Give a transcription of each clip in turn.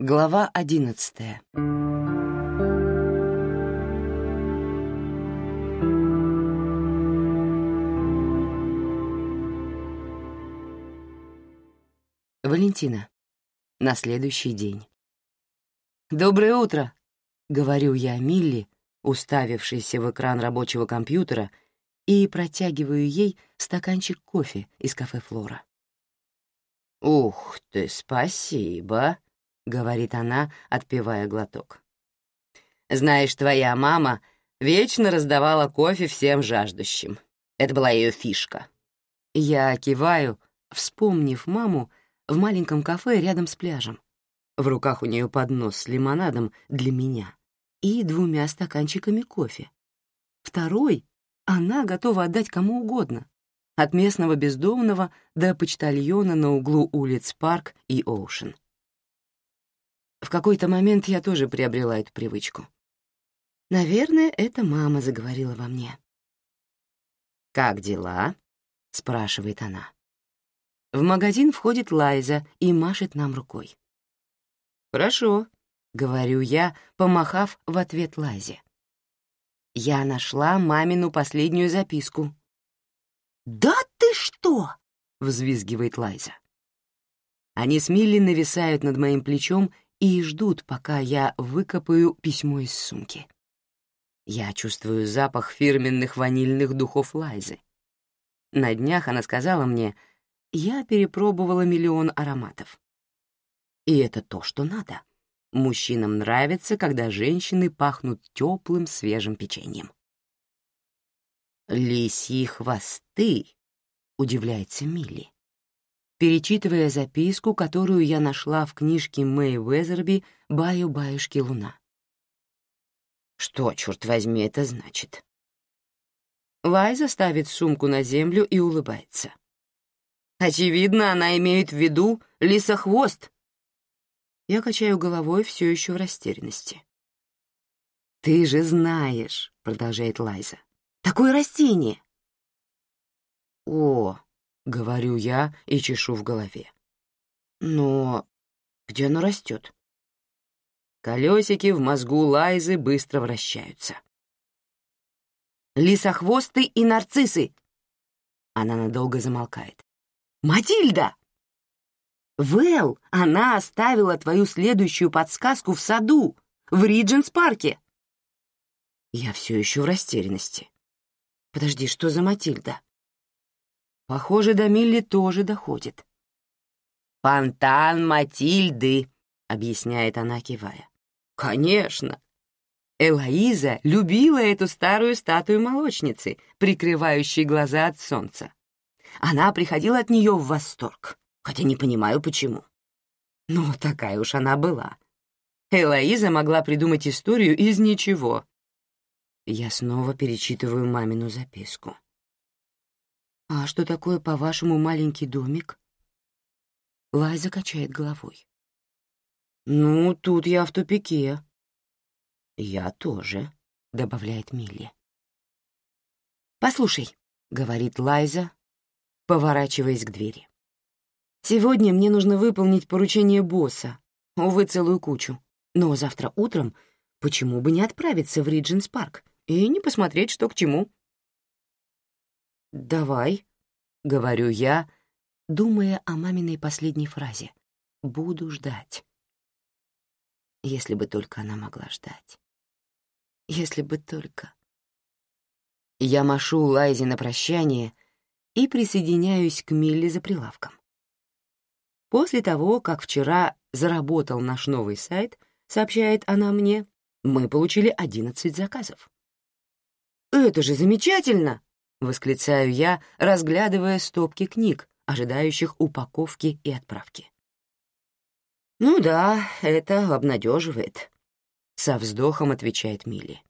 Глава одиннадцатая. Валентина. На следующий день. «Доброе утро!» — говорю я Милли, уставившейся в экран рабочего компьютера, и протягиваю ей стаканчик кофе из кафе «Флора». «Ух ты, спасибо!» — говорит она, отпивая глоток. «Знаешь, твоя мама вечно раздавала кофе всем жаждущим. Это была ее фишка». Я киваю, вспомнив маму в маленьком кафе рядом с пляжем. В руках у нее поднос с лимонадом для меня и двумя стаканчиками кофе. Второй она готова отдать кому угодно, от местного бездомного до почтальона на углу улиц Парк и Оушен. В какой-то момент я тоже приобрела эту привычку. Наверное, это мама заговорила во мне. «Как дела?» — спрашивает она. В магазин входит Лайза и машет нам рукой. «Хорошо», — говорю я, помахав в ответ Лайзе. Я нашла мамину последнюю записку. «Да ты что?» — взвизгивает Лайза. Они с Милли нависают над моим плечом и ждут, пока я выкопаю письмо из сумки. Я чувствую запах фирменных ванильных духов Лайзы. На днях она сказала мне, я перепробовала миллион ароматов. И это то, что надо. Мужчинам нравится, когда женщины пахнут теплым свежим печеньем. «Лисьи хвосты», — удивляется Милли, перечитывая записку, которую я нашла в книжке Мэй Уэзерби «Баю-баюшки луна». Что, черт возьми, это значит? Лайза ставит сумку на землю и улыбается. Очевидно, она имеет в виду лисохвост. Я качаю головой все еще в растерянности. «Ты же знаешь», — продолжает Лайза, — «такое растение». «О», — говорю я и чешу в голове. «Но где оно растет?» Колесики в мозгу Лайзы быстро вращаются. «Лисохвосты и нарциссы!» Она надолго замолкает. «Матильда!» «Вэл, она оставила твою следующую подсказку в саду, в Ридженс-парке!» Я все еще в растерянности. Подожди, что за Матильда? Похоже, до Милли тоже доходит. «Фонтан Матильды», — объясняет она, кивая. «Конечно!» Элоиза любила эту старую статую молочницы, прикрывающей глаза от солнца. Она приходила от нее в восторг, хотя не понимаю, почему. Но такая уж она была. Элоиза могла придумать историю из ничего. Я снова перечитываю мамину записку. «А что такое, по-вашему, маленький домик?» Лайза качает головой. «Ну, тут я в тупике». «Я тоже», — добавляет Милли. «Послушай», — говорит Лайза, поворачиваясь к двери. «Сегодня мне нужно выполнить поручение босса, увы, целую кучу. Но завтра утром почему бы не отправиться в Ридженс Парк и не посмотреть, что к чему?» «Давай», — говорю я, думая о маминой последней фразе. «Буду ждать». Если бы только она могла ждать. Если бы только... Я машу Лайзе на прощание — и присоединяюсь к Милли за прилавком. После того, как вчера заработал наш новый сайт, сообщает она мне, мы получили 11 заказов. «Это же замечательно!» — восклицаю я, разглядывая стопки книг, ожидающих упаковки и отправки. «Ну да, это обнадеживает», — со вздохом отвечает Милли.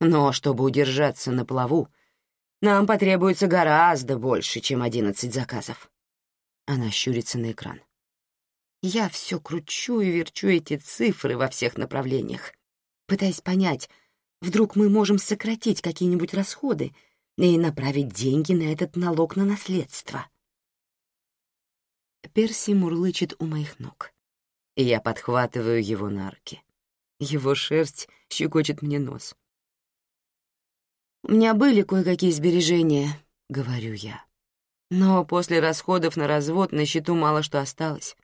«Но чтобы удержаться на плаву, нам потребуется гораздо больше, чем одиннадцать заказов. Она щурится на экран. Я все кручу и верчу эти цифры во всех направлениях, пытаясь понять, вдруг мы можем сократить какие-нибудь расходы и направить деньги на этот налог на наследство. Перси мурлычет у моих ног. и я подхватываю его на руки. Его шерсть щекочет мне нос. «У меня были кое-какие сбережения», — говорю я. «Но после расходов на развод на счету мало что осталось».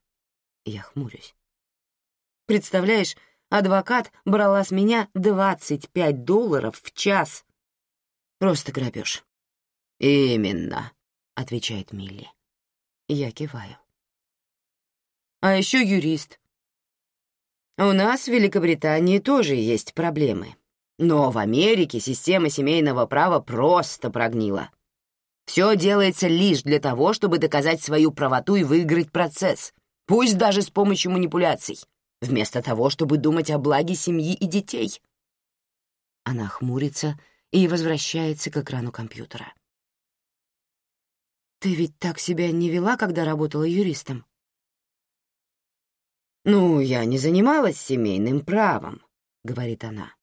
Я хмурюсь. «Представляешь, адвокат брала с меня 25 долларов в час. Просто грабеж». «Именно», — отвечает Милли. Я киваю. «А еще юрист. У нас в Великобритании тоже есть проблемы. Но в Америке система семейного права просто прогнила. Все делается лишь для того, чтобы доказать свою правоту и выиграть процесс, пусть даже с помощью манипуляций, вместо того, чтобы думать о благе семьи и детей. Она хмурится и возвращается к экрану компьютера. «Ты ведь так себя не вела, когда работала юристом?» «Ну, я не занималась семейным правом», — говорит она.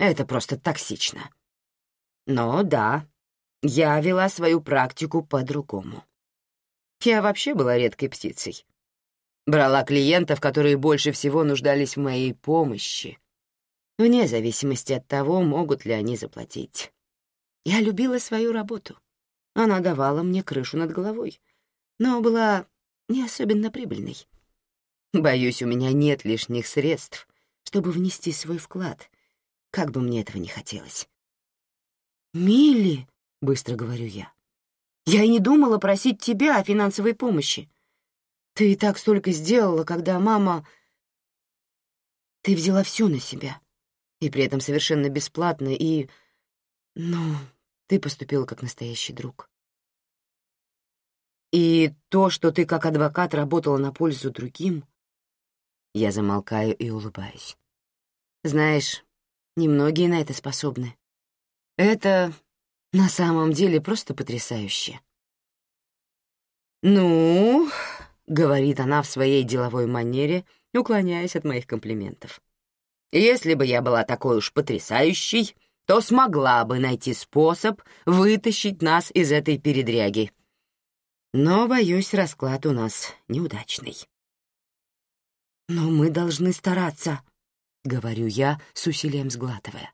Это просто токсично. Но да, я вела свою практику по-другому. Я вообще была редкой птицей. Брала клиентов, которые больше всего нуждались в моей помощи, вне зависимости от того, могут ли они заплатить. Я любила свою работу. Она давала мне крышу над головой, но была не особенно прибыльной. Боюсь, у меня нет лишних средств, чтобы внести свой вклад как бы мне этого не хотелось. «Милли», — быстро говорю я, — «я и не думала просить тебя о финансовой помощи. Ты и так столько сделала, когда мама... Ты взяла все на себя, и при этом совершенно бесплатно, и... Ну, ты поступила как настоящий друг. И то, что ты как адвокат работала на пользу другим... Я замолкаю и улыбаюсь. Знаешь, Немногие на это способны. Это на самом деле просто потрясающе. «Ну», — говорит она в своей деловой манере, уклоняясь от моих комплиментов, «если бы я была такой уж потрясающей, то смогла бы найти способ вытащить нас из этой передряги. Но, боюсь, расклад у нас неудачный». «Но мы должны стараться», — говорю я, с усилием сглатывая.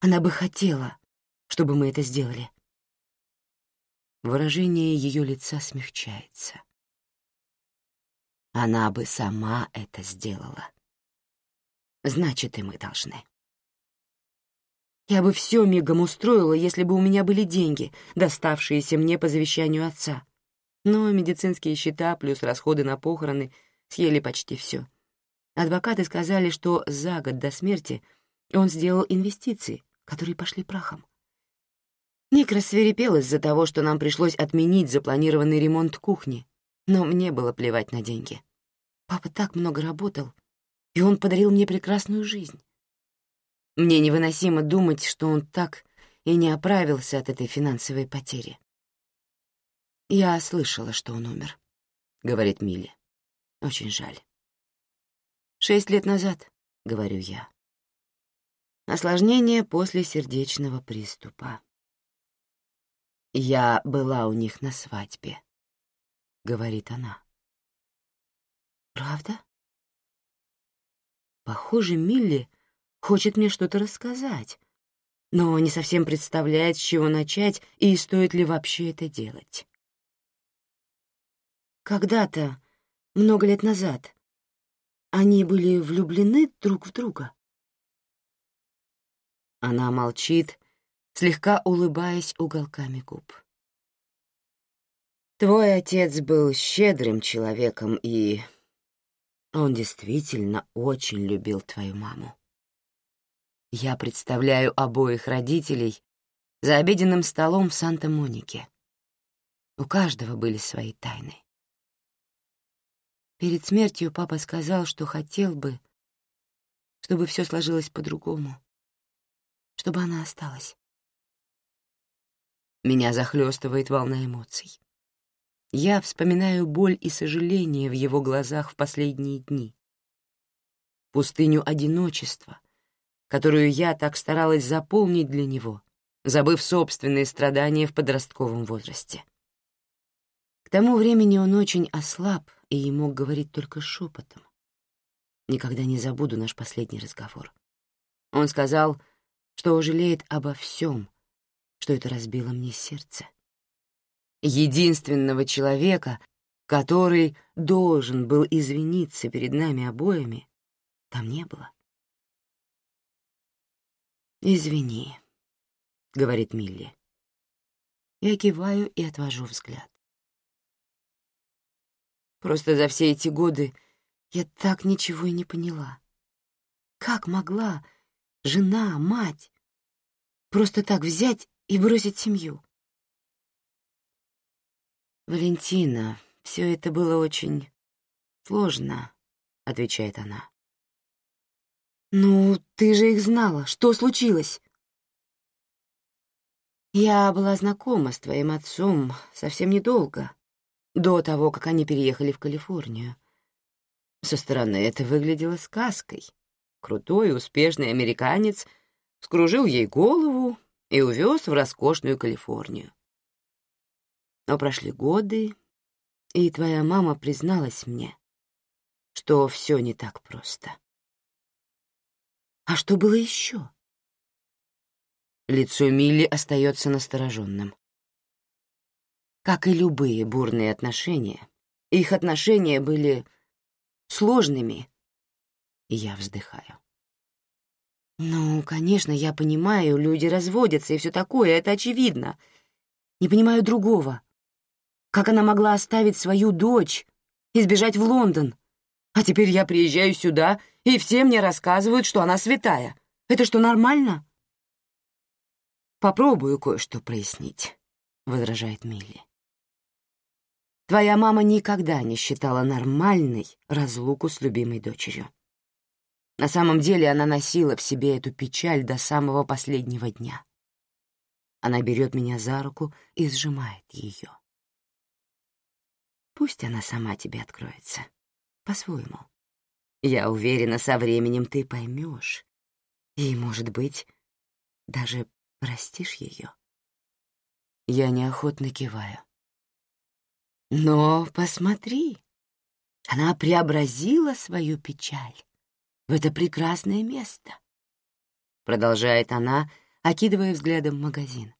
«Она бы хотела, чтобы мы это сделали». Выражение ее лица смягчается. Она бы сама это сделала. Значит, и мы должны. Я бы все мигом устроила, если бы у меня были деньги, доставшиеся мне по завещанию отца. Но медицинские счета плюс расходы на похороны съели почти все. Адвокаты сказали, что за год до смерти он сделал инвестиции, которые пошли прахом. Ник рассверепел из-за того, что нам пришлось отменить запланированный ремонт кухни, но мне было плевать на деньги. Папа так много работал, и он подарил мне прекрасную жизнь. Мне невыносимо думать, что он так и не оправился от этой финансовой потери. «Я слышала, что он умер», — говорит Милли. «Очень жаль». «Шесть лет назад», — говорю я. Осложнение после сердечного приступа. «Я была у них на свадьбе», — говорит она. «Правда?» Похоже, Милли хочет мне что-то рассказать, но не совсем представляет, с чего начать и стоит ли вообще это делать. Когда-то, много лет назад, они были влюблены друг в друга. Она молчит, слегка улыбаясь уголками губ. Твой отец был щедрым человеком, и он действительно очень любил твою маму. Я представляю обоих родителей за обеденным столом в Санта-Монике. У каждого были свои тайны. Перед смертью папа сказал, что хотел бы, чтобы все сложилось по-другому, чтобы она осталась. Меня захлестывает волна эмоций. Я вспоминаю боль и сожаление в его глазах в последние дни. Пустыню одиночества, которую я так старалась заполнить для него, забыв собственные страдания в подростковом возрасте. К тому времени он очень ослаб и мог говорить только шепотом. Никогда не забуду наш последний разговор. Он сказал, что жалеет обо всем, что это разбило мне сердце. Единственного человека, который должен был извиниться перед нами обоими, там не было. «Извини», — говорит Милли. Я киваю и отвожу взгляд. Просто за все эти годы я так ничего и не поняла. Как могла жена, мать просто так взять и бросить семью? «Валентина, все это было очень сложно», — отвечает она. «Ну, ты же их знала. Что случилось?» «Я была знакома с твоим отцом совсем недолго, до того, как они переехали в Калифорнию. Со стороны это выглядело сказкой. Крутой, успешный американец скружил ей голову и увез в роскошную Калифорнию. Но прошли годы, и твоя мама призналась мне, что все не так просто. А что было еще? Лицо Милли остается настороженным. Как и любые бурные отношения, их отношения были сложными. Я вздыхаю. Ну, конечно, я понимаю, люди разводятся и все такое, это очевидно. Не понимаю другого. Как она могла оставить свою дочь и сбежать в Лондон? А теперь я приезжаю сюда, и все мне рассказывают, что она святая. Это что, нормально? Попробую кое-что прояснить, — возражает Милли. Твоя мама никогда не считала нормальной разлуку с любимой дочерью. На самом деле она носила в себе эту печаль до самого последнего дня. Она берет меня за руку и сжимает ее. Пусть она сама тебе откроется. По-своему. Я уверена, со временем ты поймешь. И, может быть, даже простишь ее. Я неохотно киваю. Но посмотри, она преобразила свою печаль в это прекрасное место. Продолжает она, окидывая взглядом магазин.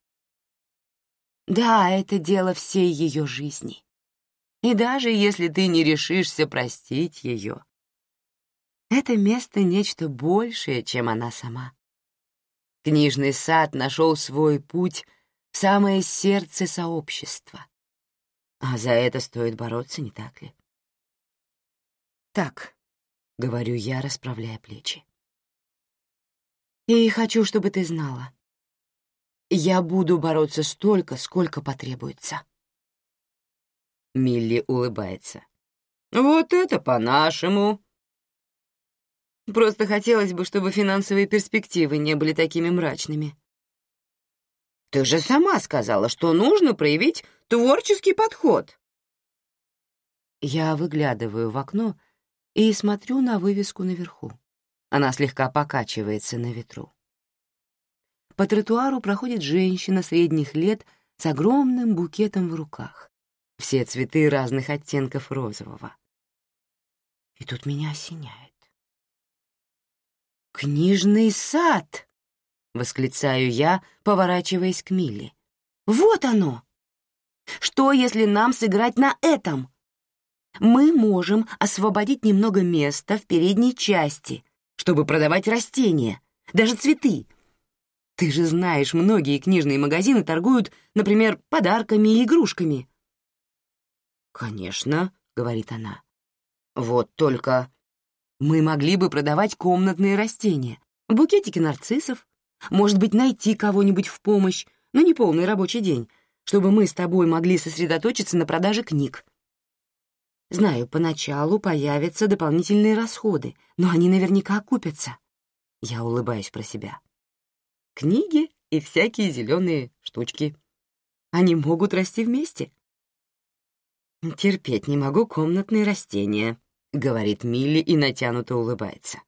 Да, это дело всей ее жизни. И даже если ты не решишься простить ее, это место — нечто большее, чем она сама. Книжный сад нашел свой путь в самое сердце сообщества, а за это стоит бороться, не так ли? Так, — говорю я, расправляя плечи. И хочу, чтобы ты знала. Я буду бороться столько, сколько потребуется. Милли улыбается. Вот это по-нашему. Просто хотелось бы, чтобы финансовые перспективы не были такими мрачными. Ты же сама сказала, что нужно проявить творческий подход. Я выглядываю в окно и смотрю на вывеску наверху. Она слегка покачивается на ветру. По тротуару проходит женщина средних лет с огромным букетом в руках. Все цветы разных оттенков розового. И тут меня осеняет. «Книжный сад!» восклицаю я, поворачиваясь к Милли. Вот оно. Что, если нам сыграть на этом? Мы можем освободить немного места в передней части, чтобы продавать растения, даже цветы. Ты же знаешь, многие книжные магазины торгуют, например, подарками и игрушками. «Конечно», — говорит она. «Вот только мы могли бы продавать комнатные растения, букетики нарциссов, может быть, найти кого-нибудь в помощь, но не полный рабочий день, чтобы мы с тобой могли сосредоточиться на продаже книг. Знаю, поначалу появятся дополнительные расходы, но они наверняка окупятся. Я улыбаюсь про себя. Книги и всякие зеленые штучки. Они могут расти вместе. «Терпеть не могу комнатные растения», — говорит Милли и натянуто улыбается.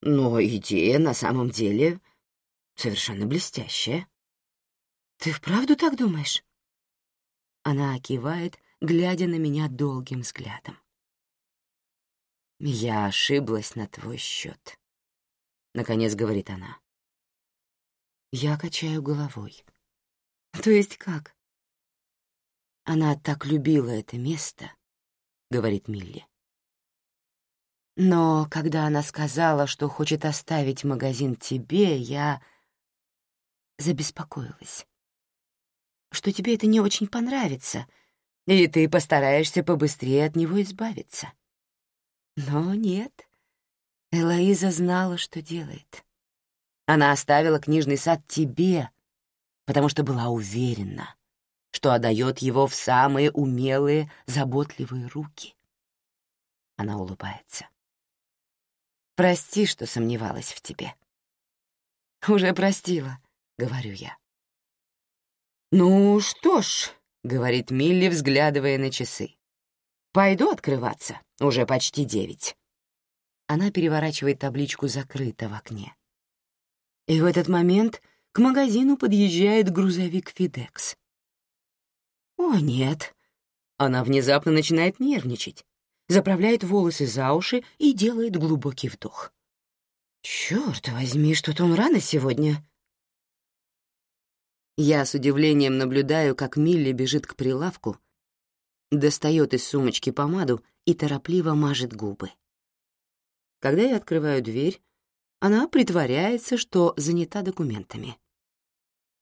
«Но идея на самом деле Совершенно блестящая. Ты вправду так думаешь? Она кивает, глядя на меня долгим взглядом. «Я ошиблась на твой счет», — наконец говорит она. Я качаю головой. «То есть как?» «Она так любила это место», — говорит Милли. «Но когда она сказала, что хочет оставить магазин тебе, я забеспокоилась. Что тебе это не очень понравится, и ты постараешься побыстрее от него избавиться. Но нет, Элоиза знала, что делает. Она оставила книжный сад тебе, потому что была уверена, что отдает его в самые умелые, заботливые руки. Она улыбается. «Прости, что сомневалась в тебе». «Уже простила», — говорю я. «Ну что ж», — говорит Милли, взглядывая на часы. «Пойду открываться, уже почти девять». Она переворачивает табличку «Закрыто» в окне. И в этот момент к магазину подъезжает грузовик «Фидекс». «О, нет!» Она внезапно начинает нервничать, заправляет волосы за уши и делает глубокий вдох. «Чёрт возьми, что-то он рано сегодня!» Я с удивлением наблюдаю, как Милли бежит к прилавку, достает из сумочки помаду и торопливо мажет губы. Когда я открываю дверь, она притворяется, что занята документами.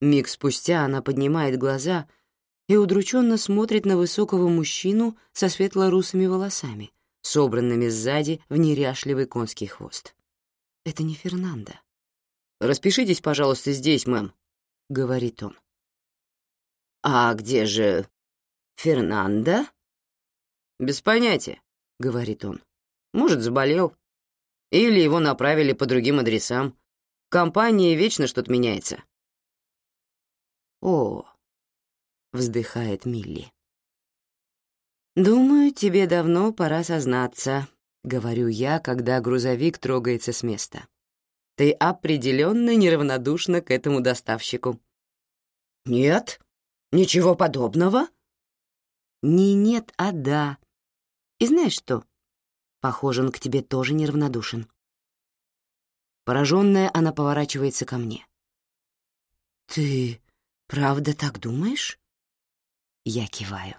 Миг спустя она поднимает глаза и удрученно смотрит на высокого мужчину со светло-русыми волосами, собранными сзади в неряшливый конский хвост. Это не Фернандо. «Распишитесь, пожалуйста, здесь, мэм», — говорит он. «А где же Фернандо?» «Без понятия», — говорит он. «Может, заболел. Или его направили по другим адресам. В компании вечно что-то меняется». «О», — вздыхает Милли. «Думаю, тебе давно пора сознаться», — говорю я, когда грузовик трогается с места. «Ты определенно неравнодушна к этому доставщику». «Нет, ничего подобного». «Не нет, а да. И знаешь что? Похоже, он к тебе тоже неравнодушен». Пораженная, она поворачивается ко мне. «Ты правда так думаешь?» Я киваю.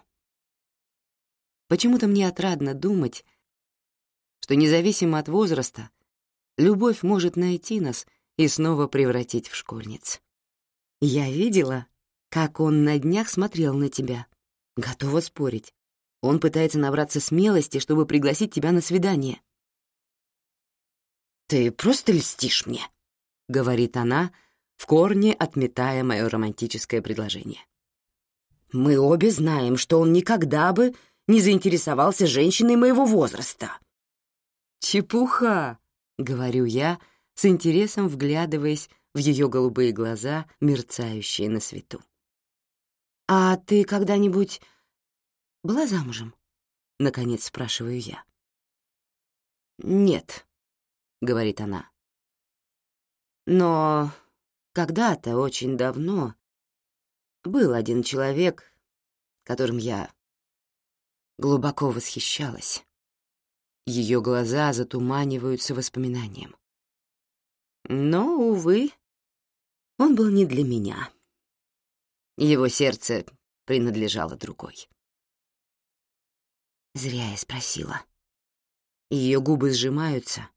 Почему-то мне отрадно думать, что независимо от возраста, любовь может найти нас и снова превратить в школьниц. Я видела, как он на днях смотрел на тебя. Готова спорить. Он пытается набраться смелости, чтобы пригласить тебя на свидание. «Ты просто льстишь мне», — говорит она, в корне отметая мое романтическое предложение. «Мы обе знаем, что он никогда бы не заинтересовался женщиной моего возраста». «Чепуха», — говорю я, с интересом вглядываясь в ее голубые глаза, мерцающие на свету. «А ты когда-нибудь была замужем?» — наконец спрашиваю я. «Нет», — говорит она. «Но когда-то, очень давно, был один человек, которым я глубоко восхищалась. Ее глаза затуманиваются воспоминанием. Но, увы, он был не для меня. Его сердце принадлежало другой. Зря я спросила. Ее губы сжимаются,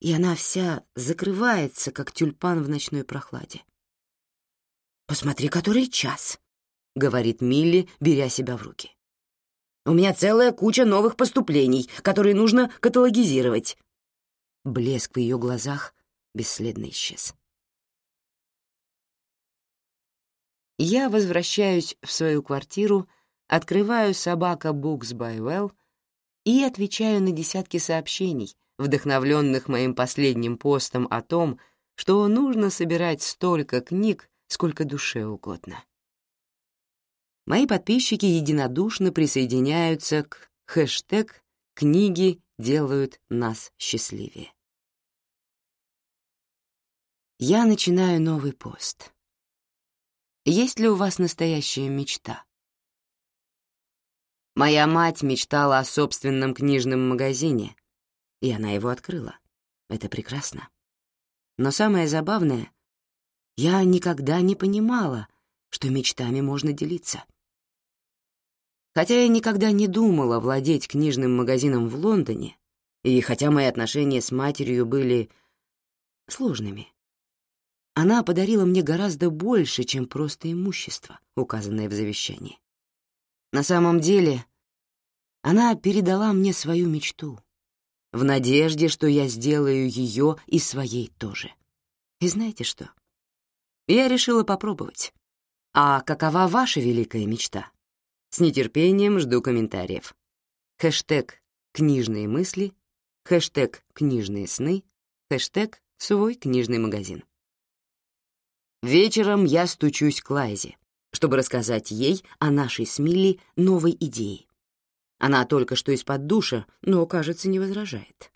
и она вся закрывается, как тюльпан в ночной прохладе. «Посмотри, который час», — говорит Милли, беря себя в руки. «У меня целая куча новых поступлений, которые нужно каталогизировать». Блеск в ее глазах бесследно исчез. Я возвращаюсь в свою квартиру, открываю «Собака Books by Well» и отвечаю на десятки сообщений, вдохновленных моим последним постом о том, что нужно собирать столько книг, сколько душе угодно. Мои подписчики единодушно присоединяются к хэштег «Книги делают нас счастливее». Я начинаю новый пост. Есть ли у вас настоящая мечта? Моя мать мечтала о собственном книжном магазине, и она его открыла. Это прекрасно. Но самое забавное, я никогда не понимала, что мечтами можно делиться. Хотя я никогда не думала владеть книжным магазином в Лондоне, и хотя мои отношения с матерью были сложными, она подарила мне гораздо больше, чем просто имущество, указанное в завещании. На самом деле, она передала мне свою мечту, в надежде, что я сделаю ее и своей тоже. И знаете что? Я решила попробовать. А какова ваша великая мечта? С нетерпением жду комментариев. Хэштег «Книжные мысли», хэштег «Книжные сны», хэштег «Свой книжный магазин». Вечером я стучусь к Лайзе, чтобы рассказать ей о нашей с Милли новой идее. Она только что из-под душа, но, кажется, не возражает.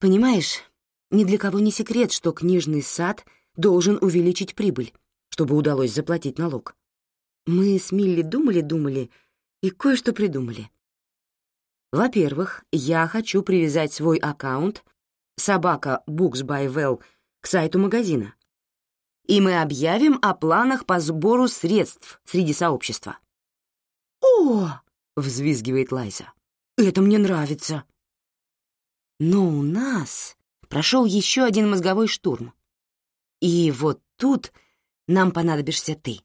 Понимаешь, ни для кого не секрет, что книжный сад должен увеличить прибыль, чтобы удалось заплатить налог. Мы с Милли думали-думали и кое-что придумали. Во-первых, я хочу привязать свой аккаунт «Собака Books by Well» к сайту магазина. И мы объявим о планах по сбору средств среди сообщества. «О!» — взвизгивает Лайза. «Это мне нравится». Но у нас прошел еще один мозговой штурм. И вот тут нам понадобишься ты.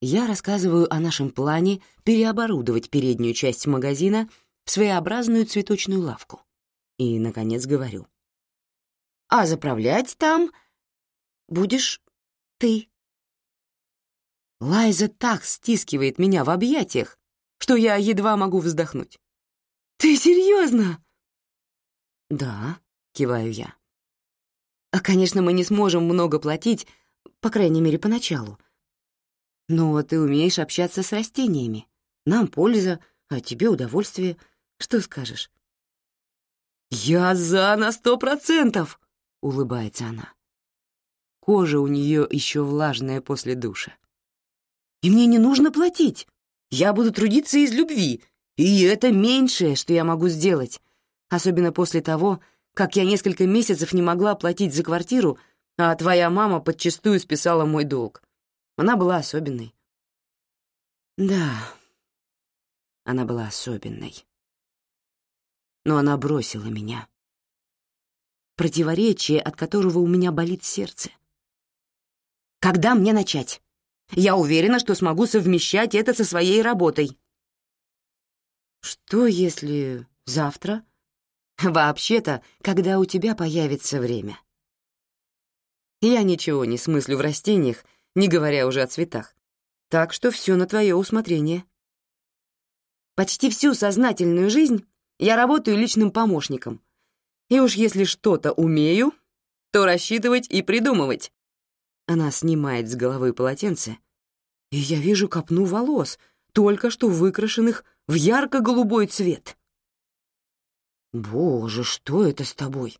Я рассказываю о нашем плане переоборудовать переднюю часть магазина в своеобразную цветочную лавку. И, наконец, говорю. А заправлять там будешь ты. Лайза так стискивает меня в объятиях, что я едва могу вздохнуть. «Ты серьезно?» «Да», — киваю я. «А, конечно, мы не сможем много платить, по крайней мере, поначалу. Но ты умеешь общаться с растениями. Нам польза, а тебе удовольствие. Что скажешь?» «Я за на сто процентов!» — улыбается она. Кожа у нее еще влажная после душа. «И мне не нужно платить. Я буду трудиться из любви, и это меньшее, что я могу сделать, особенно после того, как я несколько месяцев не могла платить за квартиру, а твоя мама подчастую списала мой долг. Она была особенной. Да, она была особенной. Но она бросила меня. Противоречие, от которого у меня болит сердце. Когда мне начать? Я уверена, что смогу совмещать это со своей работой. Что, если завтра? Вообще-то, когда у тебя появится время. Я ничего не смыслю в растениях, не говоря уже о цветах. Так что все на твое усмотрение. Почти всю сознательную жизнь я работаю личным помощником. И уж если что-то умею, то рассчитывать и придумывать. Она снимает с головы полотенце, и я вижу копну волос, только что выкрашенных в ярко-голубой цвет. «Боже, что это с тобой?»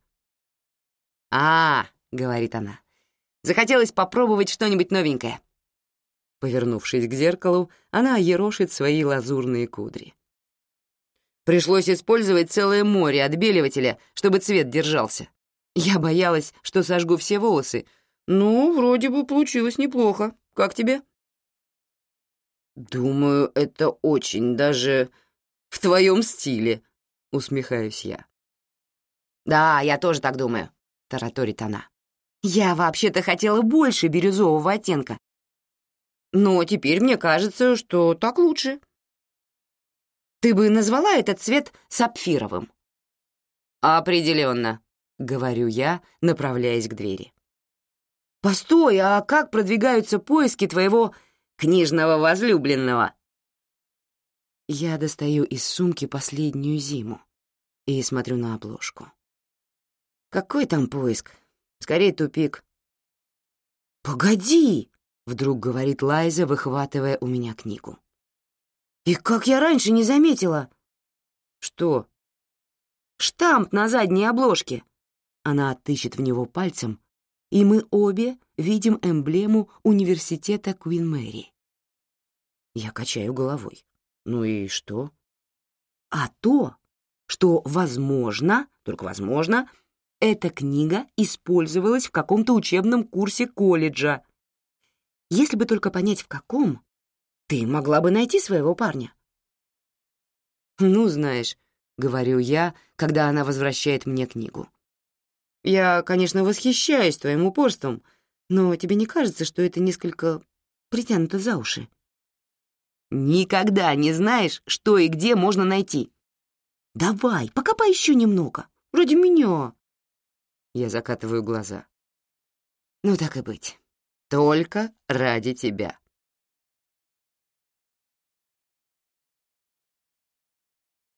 «А, — говорит она, — захотелось попробовать что-нибудь новенькое». Повернувшись к зеркалу, она ерошит свои лазурные кудри. Пришлось использовать целое море отбеливателя, чтобы цвет держался. Я боялась, что сожгу все волосы. Ну, вроде бы получилось неплохо. Как тебе? «Думаю, это очень даже в твоем стиле», — усмехаюсь я. «Да, я тоже так думаю», — тараторит она. «Я вообще-то хотела больше бирюзового оттенка. Но теперь мне кажется, что так лучше. Ты бы назвала этот цвет сапфировым?» «Определенно», — говорю я, направляясь к двери. «Постой, а как продвигаются поиски твоего книжного возлюбленного. Я достаю из сумки последнюю зиму и смотрю на обложку. Какой там поиск? Скорее тупик. «Погоди!» — вдруг говорит Лайза, выхватывая у меня книгу. «И как я раньше не заметила!» «Что?» «Штамп на задней обложке!» Она тычет в него пальцем, и мы обе видим эмблему университета Куин Мэри. Я качаю головой. Ну и что? А то, что, возможно, только возможно, эта книга использовалась в каком-то учебном курсе колледжа. Если бы только понять, в каком, ты могла бы найти своего парня. «Ну, знаешь», — говорю я, когда она возвращает мне книгу. «Я, конечно, восхищаюсь твоим упорством, но тебе не кажется, что это несколько притянуто за уши?» «Никогда не знаешь, что и где можно найти». «Давай, покопай еще немного, ради меня». Я закатываю глаза. «Ну так и быть, только ради тебя».